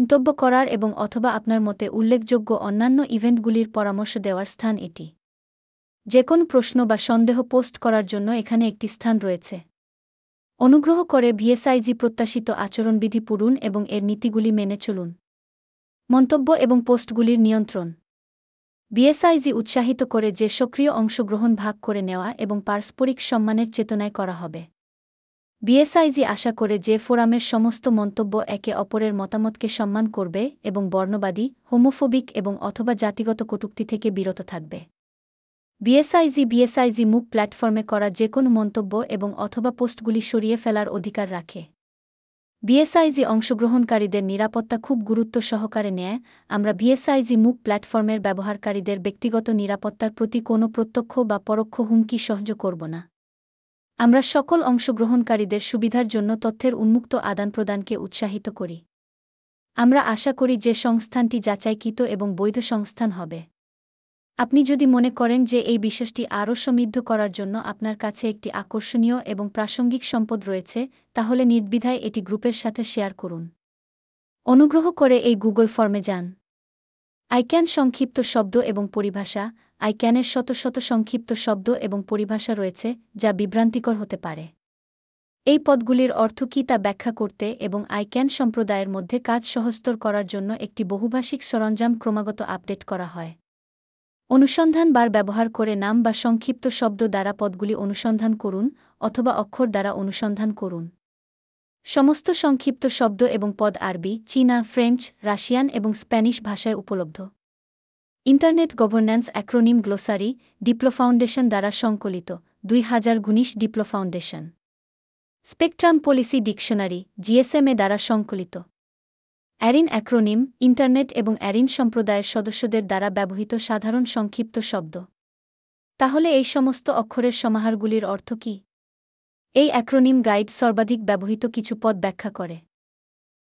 মন্তব্য করার এবং অথবা আপনার মতে উল্লেখযোগ্য অন্যান্য ইভেন্টগুলির পরামর্শ দেওয়ার স্থান এটি। যে কোন প্রশ্ন বা সন্দেহ পোস্ট করার জন্য এখানে একটি স্থান রয়েছে। অনুগ্রহ করে ভিএসআইজি প্রত্যাশিত আচরণবিধি পূরণ এবং এর নীতিগুলি মেনে চলুন। মন্তব্য এবং পোস্টগুলির নিয়ন্ত্রণ। বিএসআইজি উৎসাহিত করে যে সক্রিয় অংশগ্রহণ ভাগ করে নেওয়া এবং পারস্পরিক সম্মানের চেতনায় করা হবে। বিএসআইজি আশা করে যে ফোরামের সমস্ত মন্তব্য একে অপরের মতামতকে সম্মান করবে এবং বর্ণবাদী, হোমোফোবিক এবং অথবা জাতিগত কটুক্তি থেকে বিরত থাকবে। বিএসআইজি বিএসআইজি মুখ প্ল্যাটফর্মে করা যে কোনো মন্তব্য এবং অথবা পোস্টগুলি সরিয়ে ফেলার অধিকার রাখে। বিএসআইজি অংশগ্রহণকারীদের নিরাপত্তা খুব গুরুত্ব সহকারে নেয়। আমরা বিএসআইজি মুক প্ল্যাটফর্মের ব্যবহারকারীদের ব্যক্তিগত নিরাপত্তার প্রতি কোনো প্রত্যক্ষ বা পরোক্ষ হুমকি সহ্য করব না। আমরা সকল অংশগ্রহণকারীদের সুবিধার জন্য তথ্যের উন্মুক্ত আদান প্রদানকে উৎসাহিত করি। আমরা আশা করি যে সংস্থানটি যাচাইকৃত এবং বৈধ সংস্থান হবে। আপনি যদি মনে করেন যে এই বিষয়টি আরও সমৃদ্ধ করার জন্য আপনার কাছে একটি আকর্ষণীয় এবং প্রাসঙ্গিক সম্পদ রয়েছে, তাহলে নির্দ্বিধায় এটি গ্রুপের সাথে শেয়ার করুন। অনুগ্রহ করে এই গুগল ফর্মে যান। আইক্যান সংক্ষিপ্ত শব্দ এবং পরিভাষা আইক্যানের শত শত সংক্ষিপ্ত শব্দ এবং পরিভাষা রয়েছে, যা বিভ্রান্তিকর হতে পারে। এই পদগুলির অর্থ কী তা ব্যাখ্যা করতে এবং আইক্যান সম্প্রদায়ের মধ্যে কাজ সহস্তর করার জন্য একটি বহুভাষিক সরঞ্জাম ক্রমাগত আপডেট করা হয়। অনুসন্ধান বার ব্যবহার করে নাম বা সংক্ষিপ্ত শব্দ দ্বারা পদগুলি অনুসন্ধান করুন অথবা অক্ষর দ্বারা অনুসন্ধান করুন। সমস্ত সংক্ষিপ্ত শব্দ এবং পদ আরবি, চীনা, ফ্রেঞ্চ, রাশিয়ান এবং স্প্যানিশ ভাষায় উপলব্ধ। Internet governance acronym glossary, Diplo foundation দ্বারা সংকলিত, দুই হাজার গুনিশ Diplo foundation. Spectrum policy dictionary GSMA দ্বারা সংকলিত। অ্যারিন অ্যাক্রোনিম, ইন্টারনেট এবং অ্যারিন সম্প্রদায়ের সদস্যদের দ্বারা ব্যবহৃত সাধারণ সংক্ষিপ্ত শব্দ। তাহলে এই সমস্ত অক্ষরের সমাহারগুলির অর্থ কী? এই অ্যাক্রোনিম গাইড সর্বাধিক ব্যবহৃত কিছু পদ ব্যাখ্যা করে।